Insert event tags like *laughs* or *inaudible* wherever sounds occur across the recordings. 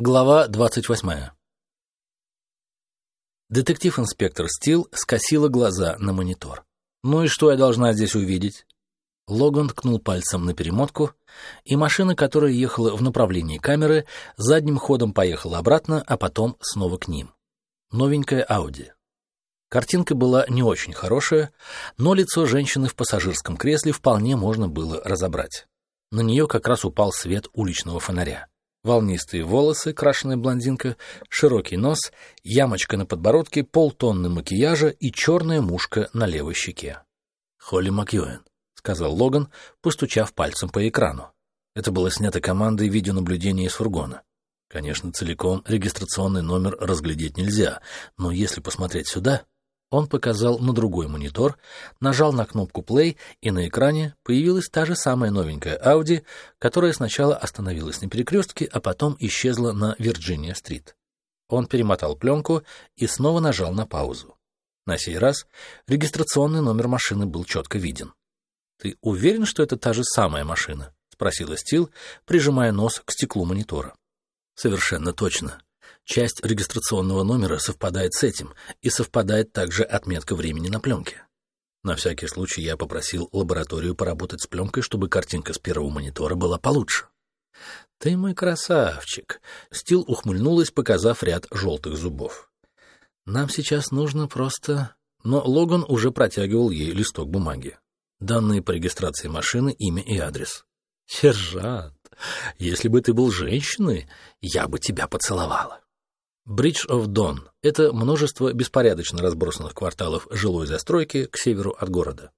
Глава 28. Детектив-инспектор Стил скосила глаза на монитор. «Ну и что я должна здесь увидеть?» Логан ткнул пальцем на перемотку, и машина, которая ехала в направлении камеры, задним ходом поехала обратно, а потом снова к ним. Новенькая Ауди. Картинка была не очень хорошая, но лицо женщины в пассажирском кресле вполне можно было разобрать. На нее как раз упал свет уличного фонаря волнистые волосы, крашеная блондинка, широкий нос, ямочка на подбородке, полтонны макияжа и черная мушка на левой щеке. «Холли Макьюэн», — сказал Логан, постучав пальцем по экрану. Это было снято командой видеонаблюдения из фургона. Конечно, целиком регистрационный номер разглядеть нельзя, но если посмотреть сюда, он показал на другой монитор, нажал на кнопку play, и на экране появилась та же самая новенькая Audi, которая сначала остановилась на перекрестке, а потом исчезла на Вирджиния-стрит. Он перемотал пленку и снова нажал на паузу. На сей раз регистрационный номер машины был четко виден. «Ты уверен, что это та же самая машина?» — спросила Стил, прижимая нос к стеклу монитора. «Совершенно точно. Часть регистрационного номера совпадает с этим, и совпадает также отметка времени на пленке. На всякий случай я попросил лабораторию поработать с пленкой, чтобы картинка с первого монитора была получше. «Ты мой красавчик!» Стил ухмыльнулась, показав ряд желтых зубов. «Нам сейчас нужно просто...» Но Логан уже протягивал ей листок бумаги. Данные по регистрации машины, имя и адрес. «Сержант, если бы ты был женщиной, я бы тебя поцеловала». Bridge of Dawn — это множество беспорядочно разбросанных кварталов жилой застройки к северу от города.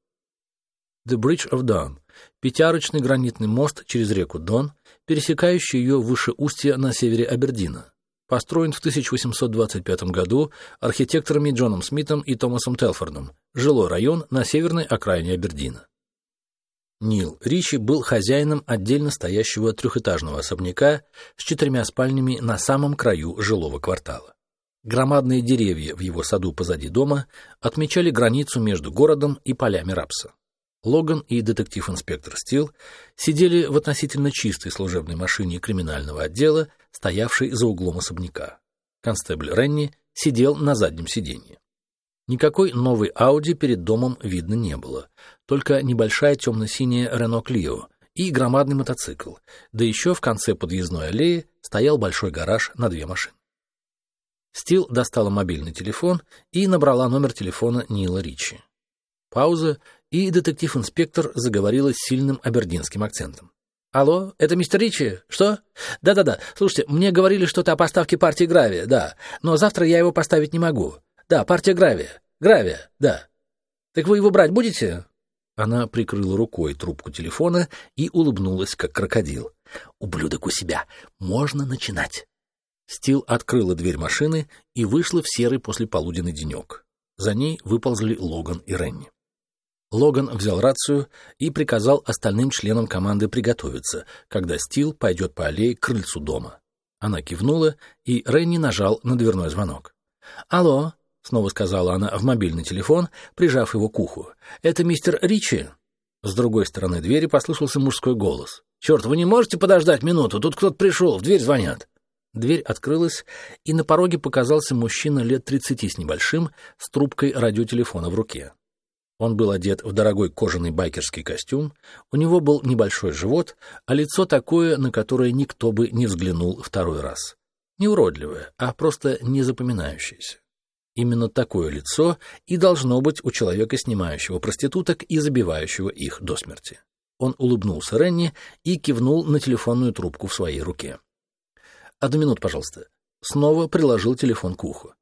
The Bridge of Dawn — пятиарочный гранитный мост через реку Дон, пересекающий ее выше устья на севере Абердина. Построен в 1825 году архитекторами Джоном Смитом и Томасом Телфордом, жилой район на северной окраине Абердина. Нил Ричи был хозяином отдельно стоящего трехэтажного особняка с четырьмя спальнями на самом краю жилого квартала. Громадные деревья в его саду позади дома отмечали границу между городом и полями рапса. Логан и детектив-инспектор Стил сидели в относительно чистой служебной машине криминального отдела, стоявшей за углом особняка. Констебль Ренни сидел на заднем сиденье. Никакой новой Ауди перед домом видно не было, только небольшая темно-синяя Рено Клио и громадный мотоцикл, да еще в конце подъездной аллеи стоял большой гараж на две машины. Стил достала мобильный телефон и набрала номер телефона Нила Ричи. Пауза, и детектив-инспектор заговорила с сильным абердинским акцентом. «Алло, это мистер Ричи? Что? Да-да-да. Слушайте, мне говорили что-то о поставке партии гравия, да. Но завтра я его поставить не могу. Да, партия гравия. Гравия, да. Так вы его брать будете? Она прикрыла рукой трубку телефона и улыбнулась, как крокодил. «Ублюдок у себя. Можно начинать». Стил открыла дверь машины и вышла в серый послеполуденный денек. За ней выползли Логан и Ренни. Логан взял рацию и приказал остальным членам команды приготовиться, когда Стил пойдет по аллее к крыльцу дома. Она кивнула, и Ренни нажал на дверной звонок. «Алло, — снова сказала она в мобильный телефон, прижав его к уху. «Это мистер Ричи?» С другой стороны двери послышался мужской голос. «Черт, вы не можете подождать минуту? Тут кто-то пришел, в дверь звонят». Дверь открылась, и на пороге показался мужчина лет тридцати с небольшим, с трубкой радиотелефона в руке. Он был одет в дорогой кожаный байкерский костюм, у него был небольшой живот, а лицо такое, на которое никто бы не взглянул второй раз. Не уродливое, а просто незапоминающееся. Именно такое лицо и должно быть у человека, снимающего проституток и забивающего их до смерти. Он улыбнулся Ренни и кивнул на телефонную трубку в своей руке. «Одну минуту, пожалуйста». Снова приложил телефон к уху.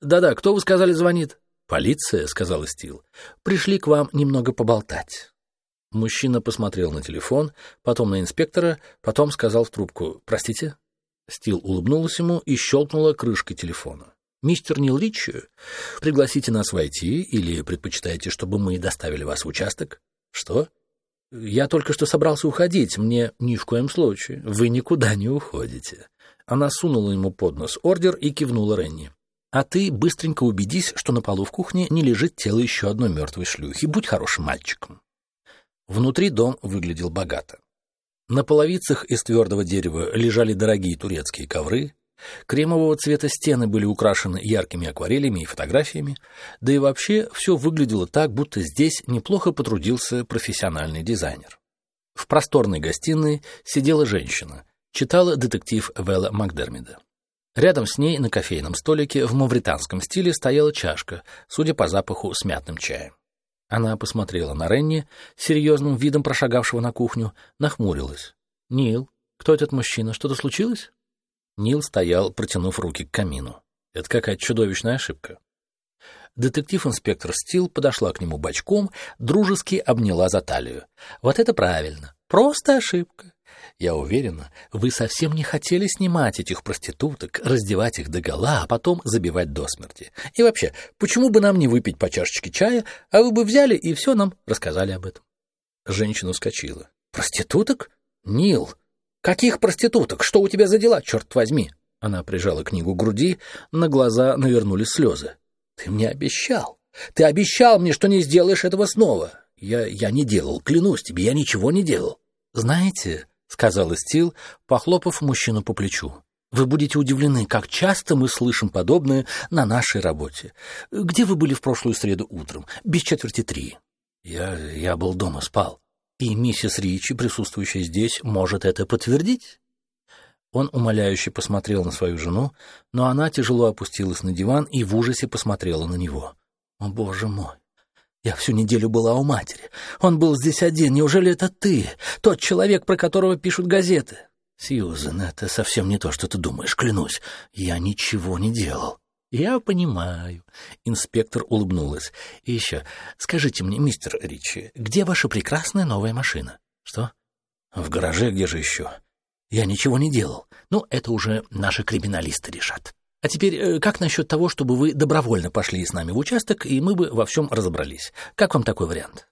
«Да-да, кто, вы сказали, звонит?» «Полиция», — сказал Стил. «Пришли к вам немного поболтать». Мужчина посмотрел на телефон, потом на инспектора, потом сказал в трубку «Простите?» Стил улыбнулась ему и щелкнула крышкой телефона. «Мистер Нил Ричи, пригласите нас войти или предпочитаете, чтобы мы доставили вас в участок?» «Что?» «Я только что собрался уходить. Мне ни в коем случае. Вы никуда не уходите». Она сунула ему под нос ордер и кивнула Ренни. «А ты быстренько убедись, что на полу в кухне не лежит тело еще одной мертвой шлюхи. Будь хорошим мальчиком». Внутри дом выглядел богато. На половицах из твердого дерева лежали дорогие турецкие ковры, Кремового цвета стены были украшены яркими акварелями и фотографиями, да и вообще все выглядело так, будто здесь неплохо потрудился профессиональный дизайнер. В просторной гостиной сидела женщина, читала детектив Вэлла Макдермида. Рядом с ней на кофейном столике в мавританском стиле стояла чашка, судя по запаху, с мятным чаем. Она посмотрела на Ренни, серьезным видом прошагавшего на кухню, нахмурилась. «Нил, кто этот мужчина? Что-то случилось?» Нил стоял, протянув руки к камину. Это какая-то чудовищная ошибка. Детектив-инспектор Стил подошла к нему бочком, дружески обняла за талию. «Вот это правильно. Просто ошибка. Я уверена, вы совсем не хотели снимать этих проституток, раздевать их догола, а потом забивать до смерти. И вообще, почему бы нам не выпить по чашечке чая, а вы бы взяли и все нам рассказали об этом?» Женщина вскочила. «Проституток? Нил, «Каких проституток? Что у тебя за дела, черт возьми?» Она прижала книгу к груди, на глаза навернулись слезы. «Ты мне обещал! Ты обещал мне, что не сделаешь этого снова!» «Я, я не делал, клянусь тебе, я ничего не делал!» «Знаете», — сказал Стил, похлопав мужчину по плечу, «вы будете удивлены, как часто мы слышим подобное на нашей работе. Где вы были в прошлую среду утром? Без четверти три». «Я, я был дома, спал». И миссис Ричи, присутствующая здесь, может это подтвердить? Он умоляюще посмотрел на свою жену, но она тяжело опустилась на диван и в ужасе посмотрела на него. «О, боже мой! Я всю неделю была у матери. Он был здесь один. Неужели это ты, тот человек, про которого пишут газеты?» «Сьюзен, это совсем не то, что ты думаешь, клянусь. Я ничего не делал». «Я понимаю», — инспектор улыбнулась. «И еще, скажите мне, мистер Ричи, где ваша прекрасная новая машина?» «Что?» «В гараже, где же еще?» «Я ничего не делал. Ну, это уже наши криминалисты решат. А теперь, э, как насчет того, чтобы вы добровольно пошли с нами в участок, и мы бы во всем разобрались? Как вам такой вариант?»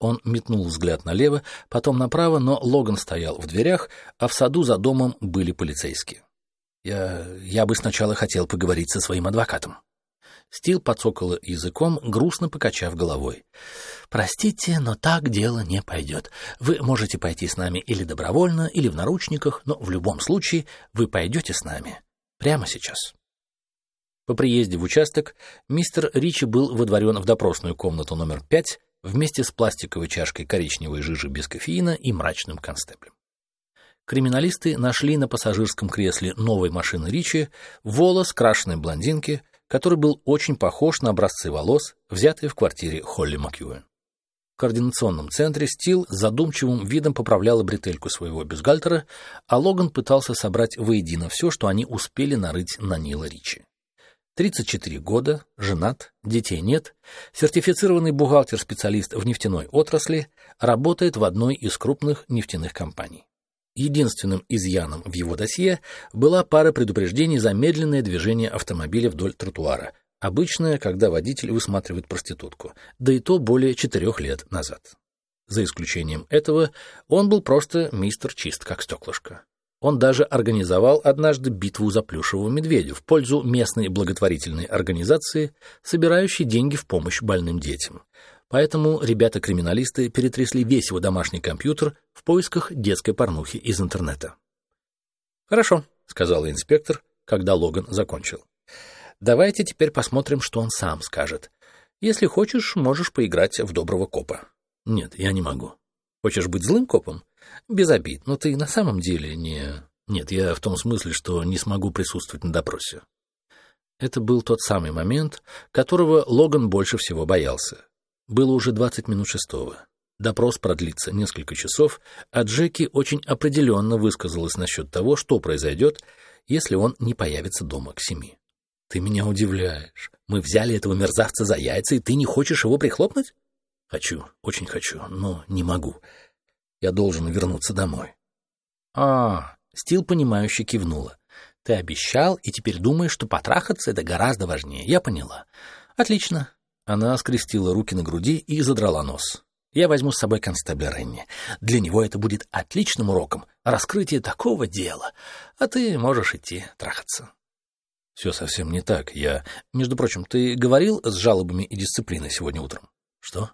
Он метнул взгляд налево, потом направо, но Логан стоял в дверях, а в саду за домом были полицейские. Я... я бы сначала хотел поговорить со своим адвокатом. Стил подсокала языком, грустно покачав головой. «Простите, но так дело не пойдет. Вы можете пойти с нами или добровольно, или в наручниках, но в любом случае вы пойдете с нами. Прямо сейчас». По приезде в участок мистер Ричи был выдворен в допросную комнату номер пять вместе с пластиковой чашкой коричневой жижи без кофеина и мрачным констеблем криминалисты нашли на пассажирском кресле новой машины Ричи волос крашеной блондинки, который был очень похож на образцы волос, взятые в квартире Холли Макьюэн. В координационном центре Стил задумчивым видом поправляла бретельку своего бюстгальтера, а Логан пытался собрать воедино все, что они успели нарыть на Нила Ричи. 34 года, женат, детей нет, сертифицированный бухгалтер-специалист в нефтяной отрасли, работает в одной из крупных нефтяных компаний. Единственным изъяном в его досье была пара предупреждений за медленное движение автомобиля вдоль тротуара, обычное, когда водитель высматривает проститутку, да и то более четырех лет назад. За исключением этого, он был просто мистер чист, как стеклышко. Он даже организовал однажды битву за плюшевого медведя в пользу местной благотворительной организации, собирающей деньги в помощь больным детям. Поэтому ребята-криминалисты перетрясли весь его домашний компьютер в поисках детской порнухи из интернета. «Хорошо», — сказал инспектор, когда Логан закончил. «Давайте теперь посмотрим, что он сам скажет. Если хочешь, можешь поиграть в доброго копа». «Нет, я не могу». «Хочешь быть злым копом?» «Без обид, но ты на самом деле не...» «Нет, я в том смысле, что не смогу присутствовать на допросе». Это был тот самый момент, которого Логан больше всего боялся. Было уже 20 минут шестого. Допрос продлится несколько часов, а Джеки очень определенно высказалась насчет того, что произойдет, если он не появится дома к семи. «Ты меня удивляешь. Мы взяли этого мерзавца за яйца, и ты не хочешь его прихлопнуть?» «Хочу, очень хочу, но не могу. Я должен вернуться домой». «А, Стил, понимающе кивнула. Ты обещал, и теперь думаешь, что потрахаться — это гораздо важнее. Я поняла. Отлично. Она скрестила руки на груди и задрала нос. «Я возьму с собой констебля Ренни. Для него это будет отличным уроком. Раскрытие такого дела. А ты можешь идти трахаться». «Все совсем не так. Я... Между прочим, ты говорил с жалобами и дисциплиной сегодня утром?» «Что?»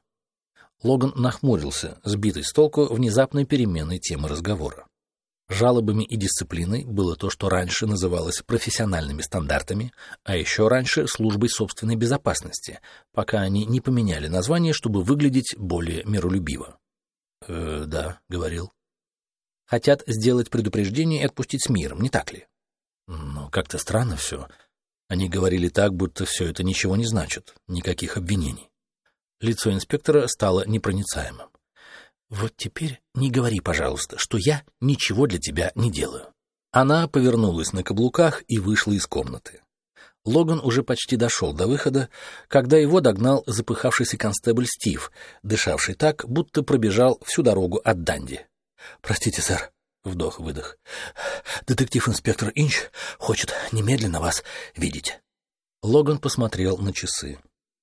Логан нахмурился, сбитый с толку внезапной переменной темы разговора. Жалобами и дисциплиной было то, что раньше называлось профессиональными стандартами, а еще раньше службой собственной безопасности, пока они не поменяли название, чтобы выглядеть более миролюбиво. «Э, да», — говорил. «Хотят сделать предупреждение и отпустить с миром, не так ли?» «Но как-то странно все. Они говорили так, будто все это ничего не значит, никаких обвинений». Лицо инспектора стало непроницаемым. «Вот теперь не говори, пожалуйста, что я ничего для тебя не делаю». Она повернулась на каблуках и вышла из комнаты. Логан уже почти дошел до выхода, когда его догнал запыхавшийся констебль Стив, дышавший так, будто пробежал всю дорогу от Данди. «Простите, сэр», — вдох-выдох. «Детектив-инспектор Инч хочет немедленно вас видеть». Логан посмотрел на часы.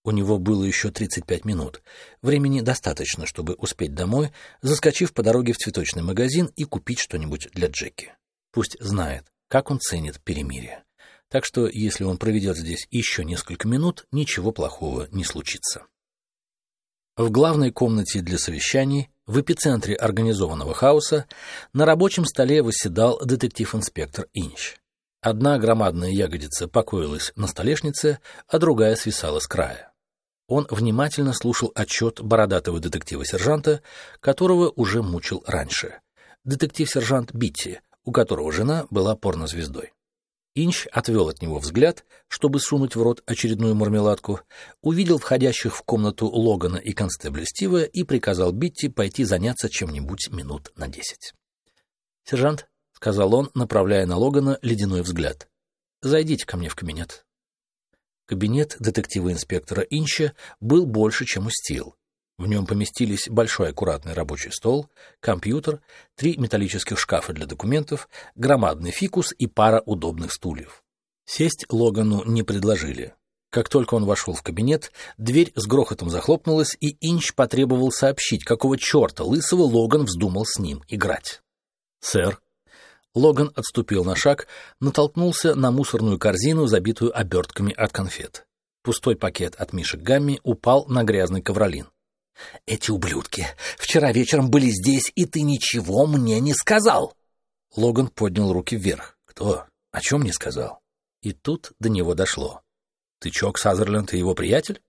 У него было еще 35 минут. Времени достаточно, чтобы успеть домой, заскочив по дороге в цветочный магазин и купить что-нибудь для Джеки. Пусть знает, как он ценит перемирие. Так что, если он проведет здесь еще несколько минут, ничего плохого не случится. В главной комнате для совещаний, в эпицентре организованного хаоса, на рабочем столе восседал детектив-инспектор Инч. Одна громадная ягодица покоилась на столешнице, а другая свисала с края. Он внимательно слушал отчет бородатого детектива-сержанта, которого уже мучил раньше. Детектив-сержант Битти, у которого жена была порнозвездой. Инч отвел от него взгляд, чтобы сунуть в рот очередную мармеладку, увидел входящих в комнату Логана и констебля Стива и приказал Битти пойти заняться чем-нибудь минут на десять. «Сержант», — сказал он, направляя на Логана ледяной взгляд, — «зайдите ко мне в кабинет». Кабинет детектива-инспектора Инча был больше, чем у Стил. В нем поместились большой аккуратный рабочий стол, компьютер, три металлических шкафа для документов, громадный фикус и пара удобных стульев. Сесть Логану не предложили. Как только он вошел в кабинет, дверь с грохотом захлопнулась, и Инч потребовал сообщить, какого черта лысого Логан вздумал с ним играть. «Сэр», Логан отступил на шаг, натолкнулся на мусорную корзину, забитую обертками от конфет. Пустой пакет от Мишек Гамми упал на грязный ковролин. «Эти ублюдки вчера вечером были здесь, и ты ничего мне не сказал!» Логан поднял руки вверх. «Кто? О чем не сказал?» И тут до него дошло. «Ты Чок Сазерленд и его приятель?»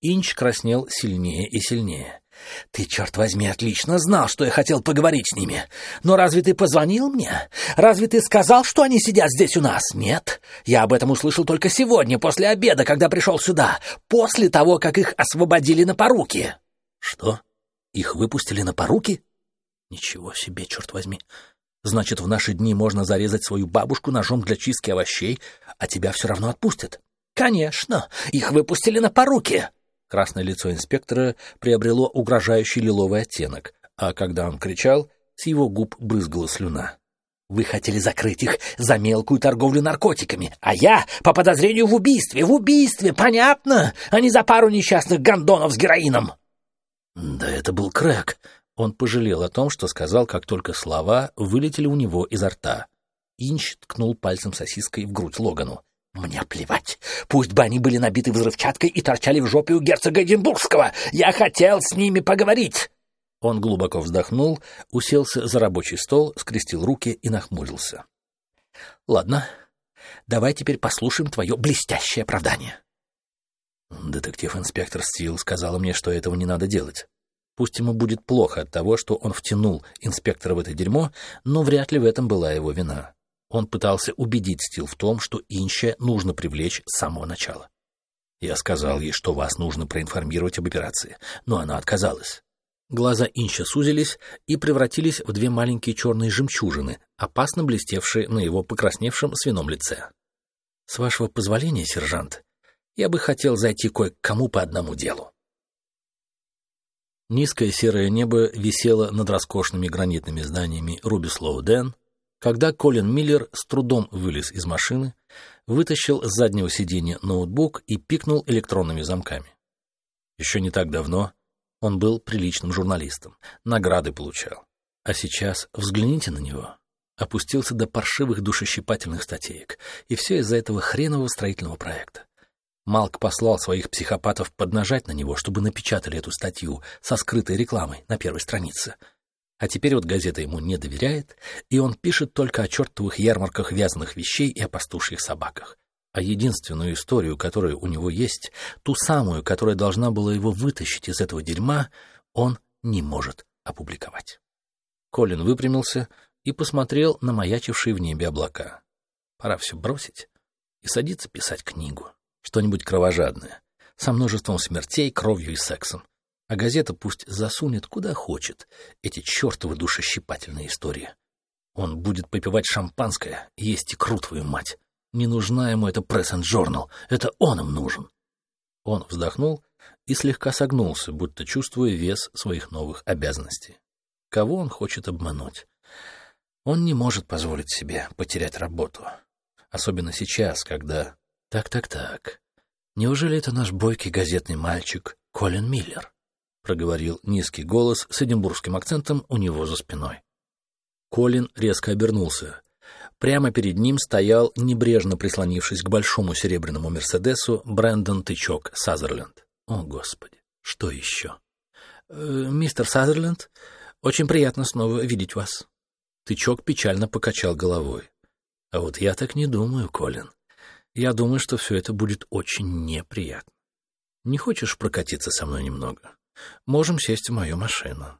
Инч краснел сильнее и сильнее. Ты, черт возьми, отлично знал, что я хотел поговорить с ними. Но разве ты позвонил мне? Разве ты сказал, что они сидят здесь у нас? Нет. Я об этом услышал только сегодня, после обеда, когда пришел сюда, после того, как их освободили на поруки. Что? Их выпустили на поруки? Ничего себе, черт возьми. Значит, в наши дни можно зарезать свою бабушку ножом для чистки овощей, а тебя все равно отпустят? Конечно, их выпустили на поруки. Красное лицо инспектора приобрело угрожающий лиловый оттенок, а когда он кричал, с его губ брызгала слюна. Вы хотели закрыть их за мелкую торговлю наркотиками, а я по подозрению в убийстве, в убийстве, понятно, а не за пару несчастных гондонов с героином. Да это был крэк. Он пожалел о том, что сказал, как только слова вылетели у него изо рта. Инч ткнул пальцем сосиской в грудь Логану. Мне плевать. Пусть бы они были набиты взрывчаткой и торчали в жопе у герцога Эдинбургского. Я хотел с ними поговорить. Он глубоко вздохнул, уселся за рабочий стол, скрестил руки и нахмурился. Ладно, давай теперь послушаем твое блестящее оправдание. Детектив-инспектор Стил сказала мне, что этого не надо делать. Пусть ему будет плохо от того, что он втянул инспектора в это дерьмо, но вряд ли в этом была его вина. Он пытался убедить Стил в том, что Инча нужно привлечь с самого начала. Я сказал ей, что вас нужно проинформировать об операции, но она отказалась. Глаза Инча сузились и превратились в две маленькие черные жемчужины, опасно блестевшие на его покрасневшем свином лице. «С вашего позволения, сержант, я бы хотел зайти кое к кому по одному делу». Низкое серое небо висело над роскошными гранитными зданиями Рубислоу-Ден, когда Колин Миллер с трудом вылез из машины, вытащил с заднего сиденья ноутбук и пикнул электронными замками. Еще не так давно он был приличным журналистом, награды получал. А сейчас взгляните на него. Опустился до паршивых душещипательных статеек. И все из-за этого хренового строительного проекта. Малк послал своих психопатов поднажать на него, чтобы напечатали эту статью со скрытой рекламой на первой странице. А теперь вот газета ему не доверяет, и он пишет только о чертовых ярмарках вязаных вещей и о пастушьих собаках. А единственную историю, которая у него есть, ту самую, которая должна была его вытащить из этого дерьма, он не может опубликовать. Колин выпрямился и посмотрел на маячившие в небе облака. Пора все бросить и садиться писать книгу. Что-нибудь кровожадное, со множеством смертей, кровью и сексом а газета пусть засунет куда хочет эти чертовы душещипательные истории. Он будет попивать шампанское есть икру, твою мать. Не нужна ему эта пресс-энд-журнал, это он им нужен. Он вздохнул и слегка согнулся, будто чувствуя вес своих новых обязанностей. Кого он хочет обмануть? Он не может позволить себе потерять работу. Особенно сейчас, когда... Так-так-так. Неужели это наш бойкий газетный мальчик Колин Миллер? — проговорил низкий голос с эдинбургским акцентом у него за спиной. Колин резко обернулся. Прямо перед ним стоял, небрежно прислонившись к большому серебряному «Мерседесу», Брэндон Тычок Сазерленд. О, Господи, что еще? «Э, «Мистер Сазерленд, очень приятно снова видеть вас». Тычок печально покачал головой. «А вот я так не думаю, Колин. Я думаю, что все это будет очень неприятно. Не хочешь прокатиться со мной немного?» Можем сесть в мою машину.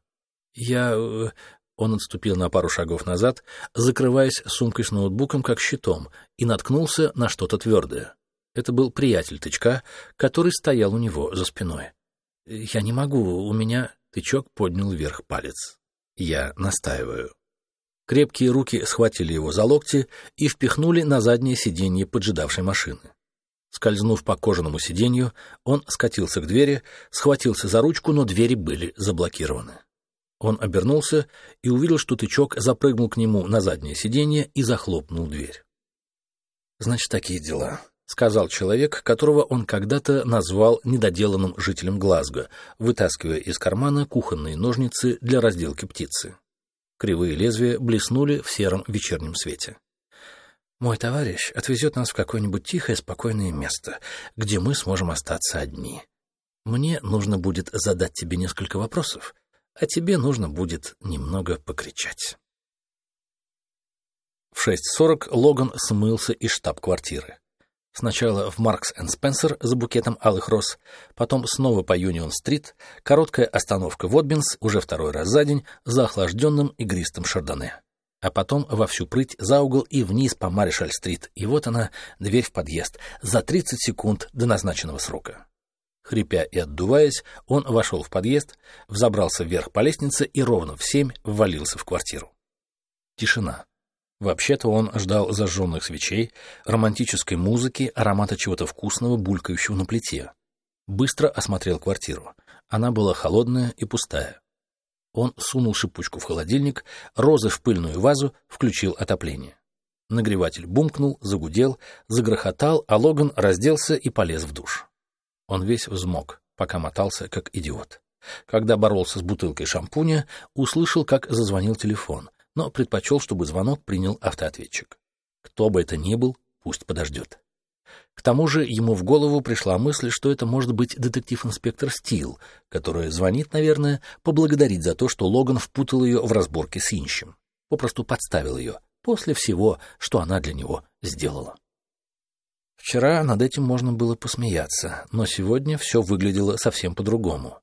Я... Э, он отступил на пару шагов назад, закрываясь сумкой с ноутбуком как щитом, и наткнулся на что-то твердое. Это был приятель тычка, который стоял у него за спиной. «Я не могу, у меня...» — тычок поднял вверх палец. «Я настаиваю». Крепкие руки схватили его за локти и впихнули на заднее сиденье поджидавшей машины. Скользнув по кожаному сиденью, он скатился к двери, схватился за ручку, но двери были заблокированы. Он обернулся и увидел, что тычок запрыгнул к нему на заднее сиденье и захлопнул дверь. «Значит, такие дела», — сказал человек, которого он когда-то назвал недоделанным жителем Глазго, вытаскивая из кармана кухонные ножницы для разделки птицы. Кривые лезвия блеснули в сером вечернем свете. Мой товарищ отвезет нас в какое-нибудь тихое, спокойное место, где мы сможем остаться одни. Мне нужно будет задать тебе несколько вопросов, а тебе нужно будет немного покричать. В 6.40 Логан смылся из штаб-квартиры. Сначала в Маркс энд Спенсер за букетом алых роз, потом снова по Юнион-стрит, короткая остановка в Отбинс уже второй раз за день за охлажденным игристым шардоне а потом во всю прыть за угол и вниз по Маришаль-стрит. И вот она, дверь в подъезд, за 30 секунд до назначенного срока. Хрипя и отдуваясь, он вошел в подъезд, взобрался вверх по лестнице и ровно в семь ввалился в квартиру. Тишина. Вообще-то он ждал зажженных свечей, романтической музыки, аромата чего-то вкусного, булькающего на плите. Быстро осмотрел квартиру. Она была холодная и пустая. Он сунул шипучку в холодильник, розы в пыльную вазу, включил отопление. Нагреватель бумкнул, загудел, загрохотал, а Логан разделся и полез в душ. Он весь взмок, пока мотался, как идиот. Когда боролся с бутылкой шампуня, услышал, как зазвонил телефон, но предпочел, чтобы звонок принял автоответчик. Кто бы это ни был, пусть подождет. К тому же ему в голову пришла мысль, что это может быть детектив-инспектор Стил, который звонит, наверное, поблагодарить за то, что Логан впутал ее в разборки с Инчем. Попросту подставил ее, после всего, что она для него сделала. Вчера над этим можно было посмеяться, но сегодня все выглядело совсем по-другому.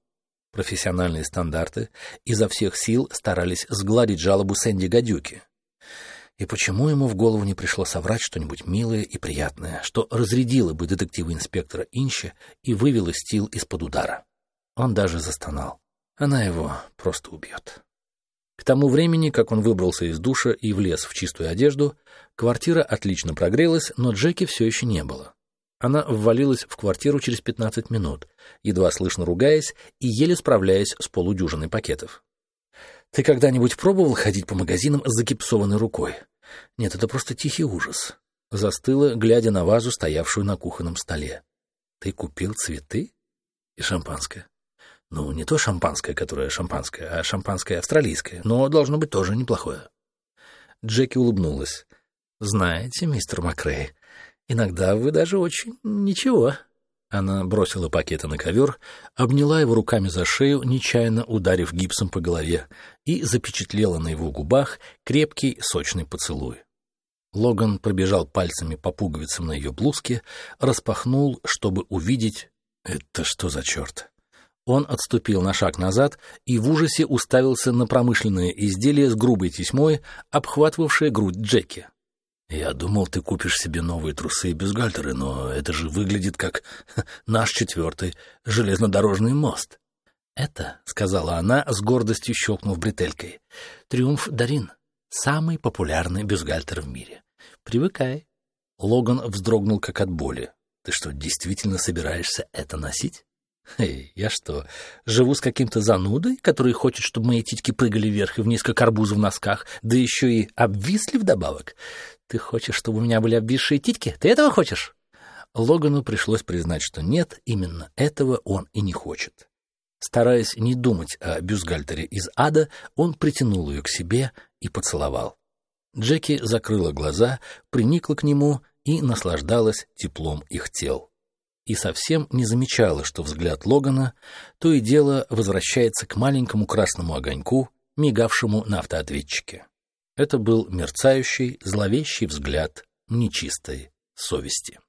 Профессиональные стандарты изо всех сил старались сгладить жалобу Сэнди Гадюки. И почему ему в голову не пришло соврать что-нибудь милое и приятное, что разрядило бы детектива-инспектора Инча и вывело Стил из-под удара? Он даже застонал. Она его просто убьет. К тому времени, как он выбрался из душа и влез в чистую одежду, квартира отлично прогрелась, но Джеки все еще не было. Она ввалилась в квартиру через 15 минут, едва слышно ругаясь и еле справляясь с полудюжиной пакетов. «Ты когда-нибудь пробовал ходить по магазинам с загипсованной рукой?» Нет, это просто тихий ужас. Застыла, глядя на вазу, стоявшую на кухонном столе. Ты купил цветы и шампанское? Ну, не то шампанское, которое шампанское, а шампанское австралийское, но должно быть тоже неплохое. Джеки улыбнулась. Знаете, мистер Макрей, иногда вы даже очень ничего. Она бросила пакеты на ковер, обняла его руками за шею, нечаянно ударив гипсом по голове, и запечатлела на его губах крепкий сочный поцелуй. Логан пробежал пальцами по пуговицам на ее блузке, распахнул, чтобы увидеть... Это что за черт? Он отступил на шаг назад и в ужасе уставился на промышленное изделие с грубой тесьмой, обхватывавшее грудь Джеки. «Я думал, ты купишь себе новые трусы и бюстгальтеры, но это же выглядит как *laughs* наш четвертый железнодорожный мост». «Это», — сказала она, с гордостью щелкнув бретелькой, — «триумф Дарин, самый популярный бюстгальтер в мире. Привыкай». Логан вздрогнул как от боли. «Ты что, действительно собираешься это носить?» Эй, я что, живу с каким-то занудой, который хочет, чтобы мои титьки прыгали вверх и вниз, как арбузы в носках, да еще и обвисли вдобавок? Ты хочешь, чтобы у меня были обвисшие титьки? Ты этого хочешь? Логану пришлось признать, что нет, именно этого он и не хочет. Стараясь не думать о бюстгальтере из ада, он притянул ее к себе и поцеловал. Джеки закрыла глаза, приникла к нему и наслаждалась теплом их тел и совсем не замечала, что взгляд Логана то и дело возвращается к маленькому красному огоньку, мигавшему на автоответчике. Это был мерцающий, зловещий взгляд нечистой совести.